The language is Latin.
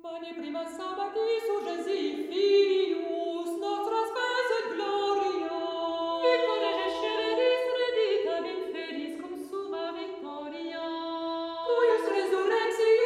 Ma prima sabati su Gesi filius nostra spes et gloria. Victor sceleris redita ben cum consuma victoria. Cuius resurrexit,